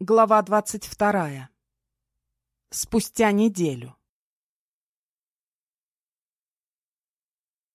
Глава двадцать вторая. Спустя неделю.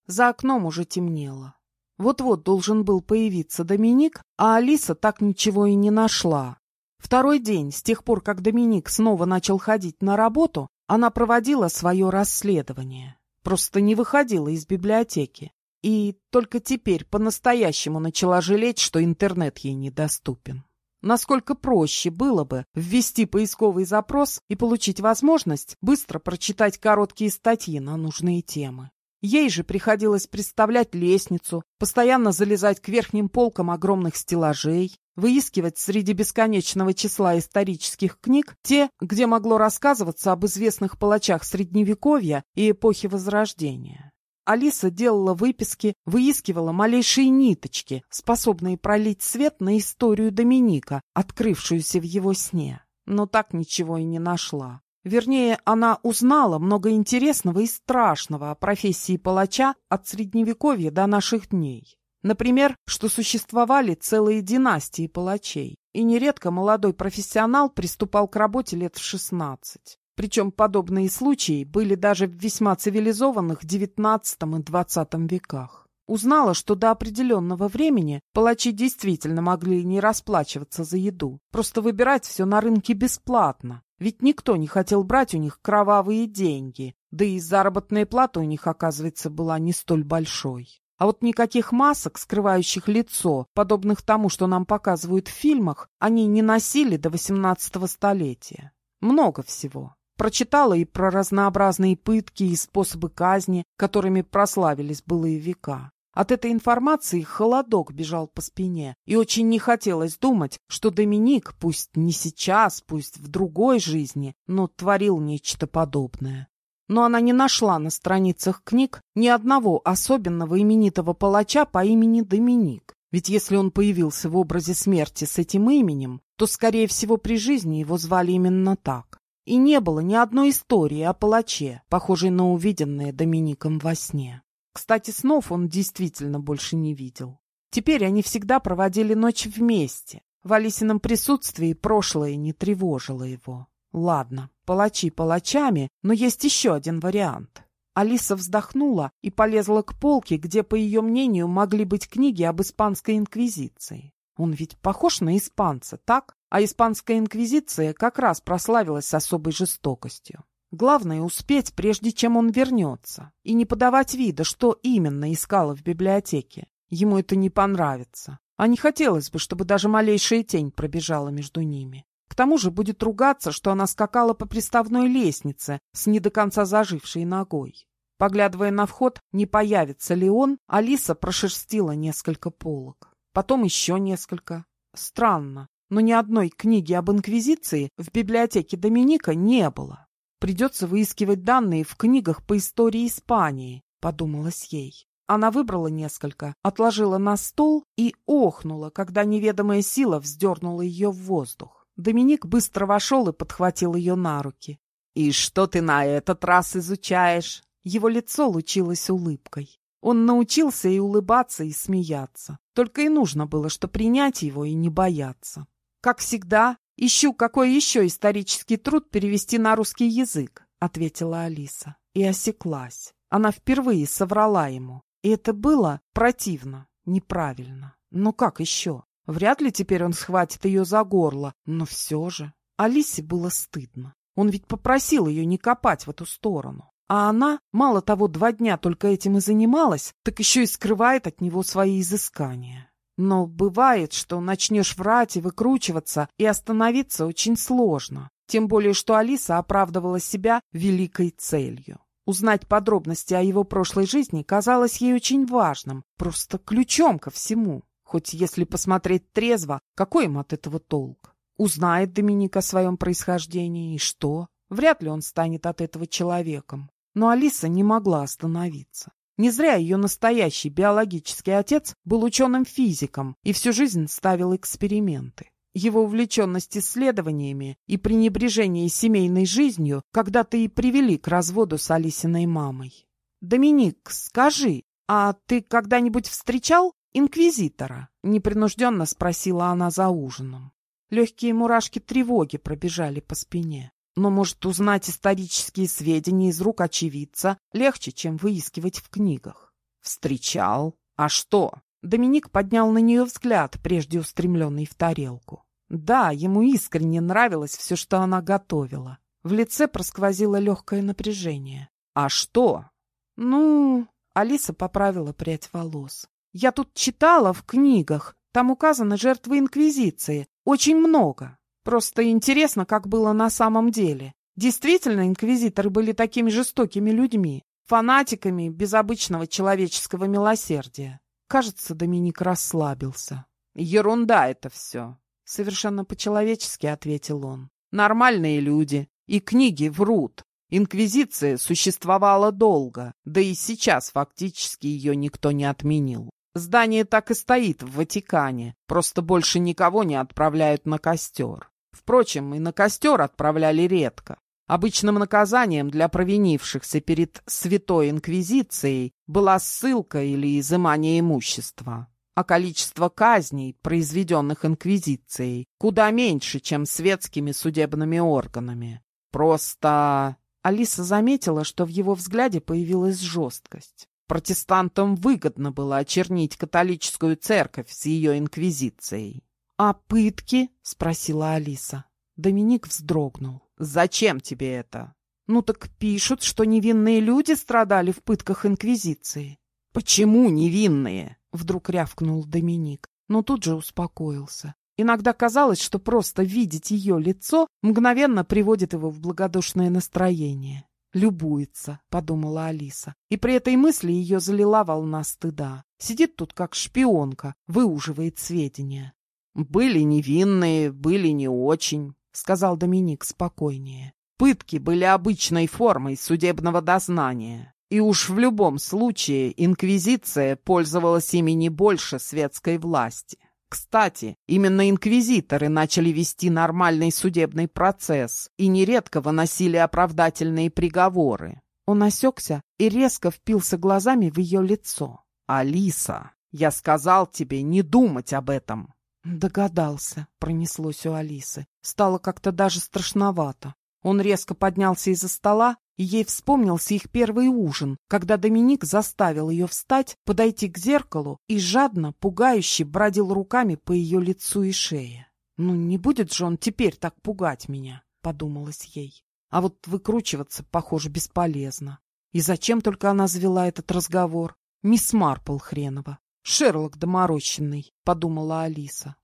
За окном уже темнело. Вот-вот должен был появиться Доминик, а Алиса так ничего и не нашла. Второй день, с тех пор, как Доминик снова начал ходить на работу, она проводила свое расследование. Просто не выходила из библиотеки. И только теперь по-настоящему начала жалеть, что интернет ей недоступен. Насколько проще было бы ввести поисковый запрос и получить возможность быстро прочитать короткие статьи на нужные темы. Ей же приходилось представлять лестницу, постоянно залезать к верхним полкам огромных стеллажей, выискивать среди бесконечного числа исторических книг те, где могло рассказываться об известных палачах Средневековья и эпохи Возрождения. Алиса делала выписки, выискивала малейшие ниточки, способные пролить свет на историю Доминика, открывшуюся в его сне. Но так ничего и не нашла. Вернее, она узнала много интересного и страшного о профессии палача от Средневековья до наших дней. Например, что существовали целые династии палачей, и нередко молодой профессионал приступал к работе лет в шестнадцать. Причем подобные случаи были даже в весьма цивилизованных XIX и XX веках. Узнала, что до определенного времени палачи действительно могли не расплачиваться за еду, просто выбирать все на рынке бесплатно, ведь никто не хотел брать у них кровавые деньги, да и заработная плата у них, оказывается, была не столь большой. А вот никаких масок, скрывающих лицо, подобных тому, что нам показывают в фильмах, они не носили до XVIII столетия. Много всего. Прочитала и про разнообразные пытки и способы казни, которыми прославились былые века. От этой информации холодок бежал по спине, и очень не хотелось думать, что Доминик, пусть не сейчас, пусть в другой жизни, но творил нечто подобное. Но она не нашла на страницах книг ни одного особенного именитого палача по имени Доминик. Ведь если он появился в образе смерти с этим именем, то, скорее всего, при жизни его звали именно так. И не было ни одной истории о палаче, похожей на увиденное Домиником во сне. Кстати, снов он действительно больше не видел. Теперь они всегда проводили ночь вместе. В Алисином присутствии прошлое не тревожило его. Ладно, палачи палачами, но есть еще один вариант. Алиса вздохнула и полезла к полке, где, по ее мнению, могли быть книги об испанской инквизиции. Он ведь похож на испанца, так? А испанская инквизиция как раз прославилась особой жестокостью. Главное — успеть, прежде чем он вернется, и не подавать вида, что именно искала в библиотеке. Ему это не понравится. А не хотелось бы, чтобы даже малейшая тень пробежала между ними. К тому же будет ругаться, что она скакала по приставной лестнице с не до конца зажившей ногой. Поглядывая на вход, не появится ли он, Алиса прошерстила несколько полок. Потом еще несколько. Странно но ни одной книги об Инквизиции в библиотеке Доминика не было. Придется выискивать данные в книгах по истории Испании, подумалось ей. Она выбрала несколько, отложила на стол и охнула, когда неведомая сила вздернула ее в воздух. Доминик быстро вошел и подхватил ее на руки. «И что ты на этот раз изучаешь?» Его лицо лучилось улыбкой. Он научился и улыбаться, и смеяться. Только и нужно было, что принять его и не бояться. «Как всегда, ищу, какой еще исторический труд перевести на русский язык», — ответила Алиса. И осеклась. Она впервые соврала ему. И это было противно, неправильно. Но как еще? Вряд ли теперь он схватит ее за горло, но все же. Алисе было стыдно. Он ведь попросил ее не копать в эту сторону. А она, мало того, два дня только этим и занималась, так еще и скрывает от него свои изыскания. Но бывает, что начнешь врать и выкручиваться, и остановиться очень сложно. Тем более, что Алиса оправдывала себя великой целью. Узнать подробности о его прошлой жизни казалось ей очень важным, просто ключом ко всему. Хоть если посмотреть трезво, какой им от этого толк? Узнает Доминик о своем происхождении, и что? Вряд ли он станет от этого человеком. Но Алиса не могла остановиться. Не зря ее настоящий биологический отец был ученым-физиком и всю жизнь ставил эксперименты. Его увлеченность исследованиями и пренебрежение семейной жизнью когда-то и привели к разводу с Алисиной мамой. «Доминик, скажи, а ты когда-нибудь встречал инквизитора?» — непринужденно спросила она за ужином. Легкие мурашки тревоги пробежали по спине. Но, может, узнать исторические сведения из рук очевидца легче, чем выискивать в книгах. Встречал. А что? Доминик поднял на нее взгляд, прежде устремленный в тарелку. Да, ему искренне нравилось все, что она готовила. В лице просквозило легкое напряжение. «А что?» «Ну...» — Алиса поправила прядь волос. «Я тут читала в книгах. Там указаны жертвы Инквизиции. Очень много. Просто интересно, как было на самом деле. Действительно, инквизиторы были такими жестокими людьми, фанатиками без обычного человеческого милосердия. Кажется, Доминик расслабился. «Ерунда это все!» Совершенно по-человечески ответил он. «Нормальные люди, и книги врут. Инквизиция существовала долго, да и сейчас фактически ее никто не отменил. Здание так и стоит в Ватикане, просто больше никого не отправляют на костер. Впрочем, и на костер отправляли редко. Обычным наказанием для провинившихся перед Святой Инквизицией была ссылка или изымание имущества. А количество казней, произведенных Инквизицией, куда меньше, чем светскими судебными органами. Просто... Алиса заметила, что в его взгляде появилась жесткость. Протестантам выгодно было очернить католическую церковь с ее инквизицией. «А пытки?» — спросила Алиса. Доминик вздрогнул. «Зачем тебе это?» «Ну так пишут, что невинные люди страдали в пытках Инквизиции». «Почему невинные?» — вдруг рявкнул Доминик, но тут же успокоился. Иногда казалось, что просто видеть ее лицо мгновенно приводит его в благодушное настроение. «Любуется», — подумала Алиса. И при этой мысли ее залила волна стыда. Сидит тут как шпионка, выуживает сведения. «Были невинные, были не очень», — сказал Доминик спокойнее. «Пытки были обычной формой судебного дознания. И уж в любом случае инквизиция пользовалась ими не больше светской власти. Кстати, именно инквизиторы начали вести нормальный судебный процесс и нередко выносили оправдательные приговоры. Он осекся и резко впился глазами в ее лицо. «Алиса, я сказал тебе не думать об этом!» Догадался, пронеслось у Алисы. Стало как-то даже страшновато. Он резко поднялся из-за стола, и ей вспомнился их первый ужин, когда Доминик заставил ее встать, подойти к зеркалу и жадно, пугающе бродил руками по ее лицу и шее. «Ну, не будет же он теперь так пугать меня», — подумалось ей. А вот выкручиваться, похоже, бесполезно. И зачем только она завела этот разговор? Мисс Марпл хренова. Шерлок доморощенный, подумала Алиса.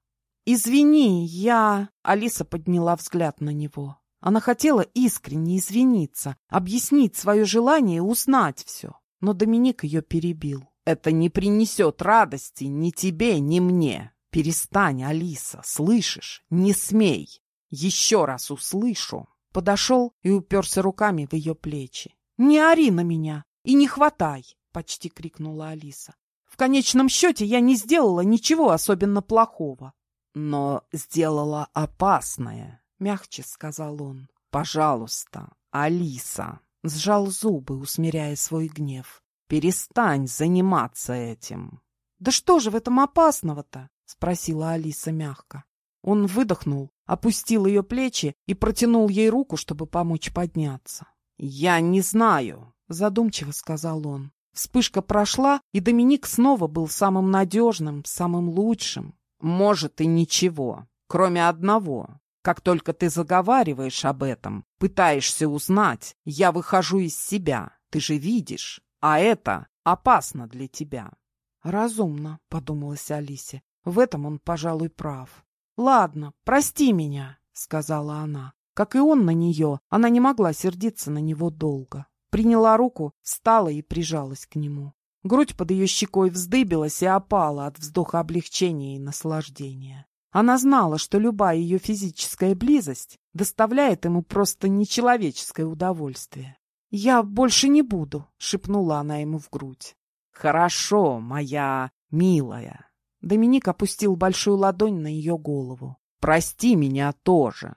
«Извини, я...» Алиса подняла взгляд на него. Она хотела искренне извиниться, объяснить свое желание узнать все. Но Доминик ее перебил. «Это не принесет радости ни тебе, ни мне. Перестань, Алиса, слышишь? Не смей. Еще раз услышу». Подошел и уперся руками в ее плечи. «Не ори на меня и не хватай!» — почти крикнула Алиса. В конечном счете я не сделала ничего особенно плохого. Но сделала опасное, — мягче сказал он. Пожалуйста, Алиса. Сжал зубы, усмиряя свой гнев. Перестань заниматься этим. Да что же в этом опасного-то? — спросила Алиса мягко. Он выдохнул, опустил ее плечи и протянул ей руку, чтобы помочь подняться. «Я не знаю», — задумчиво сказал он. Вспышка прошла, и Доминик снова был самым надежным, самым лучшим. Может и ничего, кроме одного. Как только ты заговариваешь об этом, пытаешься узнать, я выхожу из себя, ты же видишь, а это опасно для тебя. Разумно, подумалась Алисе. В этом он, пожалуй, прав. Ладно, прости меня, сказала она. Как и он на нее, она не могла сердиться на него долго. Приняла руку, встала и прижалась к нему. Грудь под ее щекой вздыбилась и опала от вздоха облегчения и наслаждения. Она знала, что любая ее физическая близость доставляет ему просто нечеловеческое удовольствие. «Я больше не буду», — шепнула она ему в грудь. «Хорошо, моя милая». Доминик опустил большую ладонь на ее голову. «Прости меня тоже.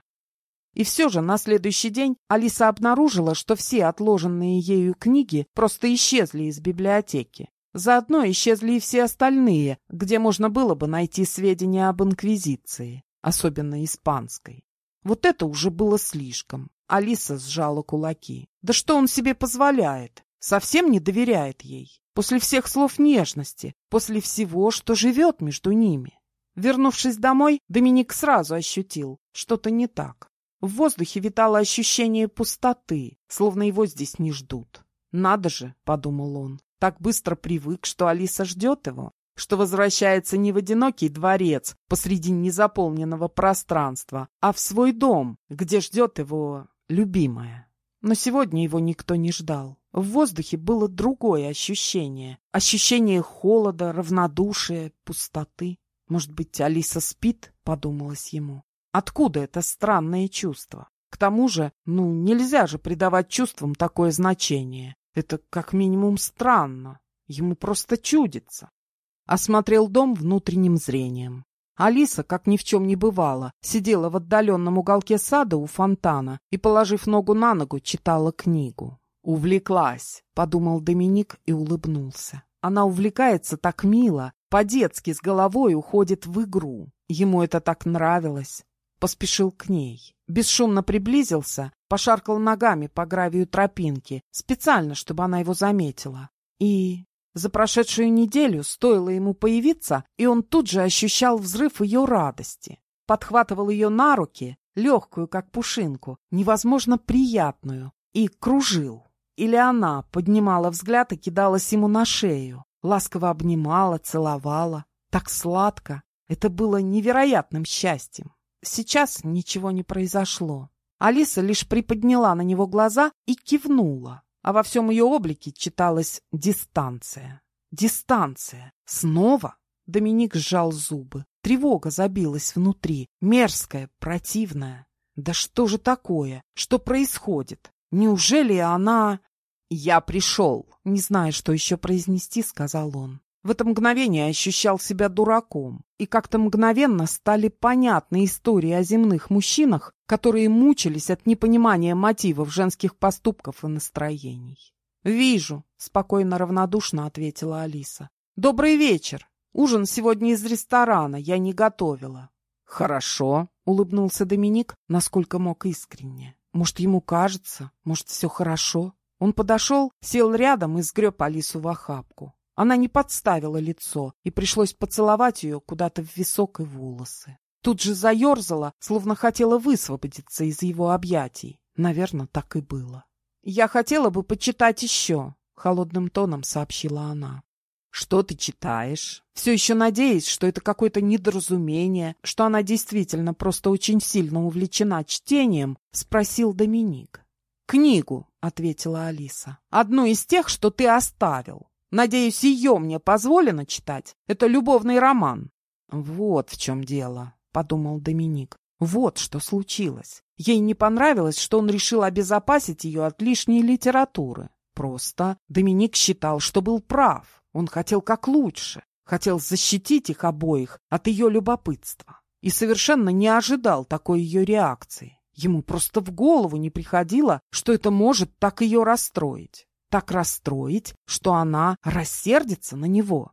И все же на следующий день Алиса обнаружила, что все отложенные ею книги просто исчезли из библиотеки. Заодно исчезли и все остальные, где можно было бы найти сведения об Инквизиции. особенно испанской. Вот это уже было слишком. Алиса сжала кулаки. Да что он себе позволяет? Совсем не доверяет ей. После всех слов нежности, после всего, что живет между ними. Вернувшись домой, Доминик сразу ощутил, что-то не так. В воздухе витало ощущение пустоты, словно его здесь не ждут. «Надо же», — подумал он, — так быстро привык, что Алиса ждет его, что возвращается не в одинокий дворец посреди незаполненного пространства, а в свой дом, где ждет его любимая. Но сегодня его никто не ждал. В воздухе было другое ощущение. Ощущение холода, равнодушия, пустоты. Может быть, Алиса спит, подумалось ему. Откуда это странное чувство? К тому же, ну, нельзя же придавать чувствам такое значение. Это как минимум странно. Ему просто чудится. Осмотрел дом внутренним зрением. Алиса, как ни в чем не бывало, сидела в отдаленном уголке сада у фонтана и, положив ногу на ногу, читала книгу. «Увлеклась», — подумал Доминик и улыбнулся. Она увлекается так мило, по-детски с головой уходит в игру. Ему это так нравилось. Поспешил к ней. Бесшумно приблизился, пошаркал ногами по гравию тропинки, специально, чтобы она его заметила. И за прошедшую неделю стоило ему появиться, и он тут же ощущал взрыв ее радости. Подхватывал ее на руки, легкую, как пушинку, невозможно приятную, и кружил. Или она поднимала взгляд и кидалась ему на шею, ласково обнимала, целовала. Так сладко. Это было невероятным счастьем. Сейчас ничего не произошло. Алиса лишь приподняла на него глаза и кивнула а во всем ее облике читалась дистанция. Дистанция. Снова? Доминик сжал зубы. Тревога забилась внутри, мерзкая, противная. Да что же такое? Что происходит? Неужели она... «Я пришел!» Не зная, что еще произнести, сказал он. В это мгновение ощущал себя дураком, и как-то мгновенно стали понятны истории о земных мужчинах, которые мучились от непонимания мотивов женских поступков и настроений. «Вижу», — спокойно равнодушно ответила Алиса. «Добрый вечер. Ужин сегодня из ресторана, я не готовила». «Хорошо», — улыбнулся Доминик, насколько мог искренне. «Может, ему кажется, может, все хорошо». Он подошел, сел рядом и сгреб Алису в охапку. Она не подставила лицо, и пришлось поцеловать ее куда-то в висок и волосы. Тут же заерзала, словно хотела высвободиться из его объятий. Наверное, так и было. «Я хотела бы почитать еще», — холодным тоном сообщила она. «Что ты читаешь?» Все еще надеясь, что это какое-то недоразумение, что она действительно просто очень сильно увлечена чтением, спросил Доминик. «Книгу», — ответила Алиса. «Одну из тех, что ты оставил. Надеюсь, ее мне позволено читать. Это любовный роман. Вот в чем дело, подумал Доминик. Вот что случилось. Ей не понравилось, что он решил обезопасить ее от лишней литературы. Просто Доминик считал, что был прав. Он хотел как лучше. Хотел защитить их обоих от ее любопытства. И совершенно не ожидал такой ее реакции. Ему просто в голову не приходило, что это может так ее расстроить так расстроить, что она рассердится на него.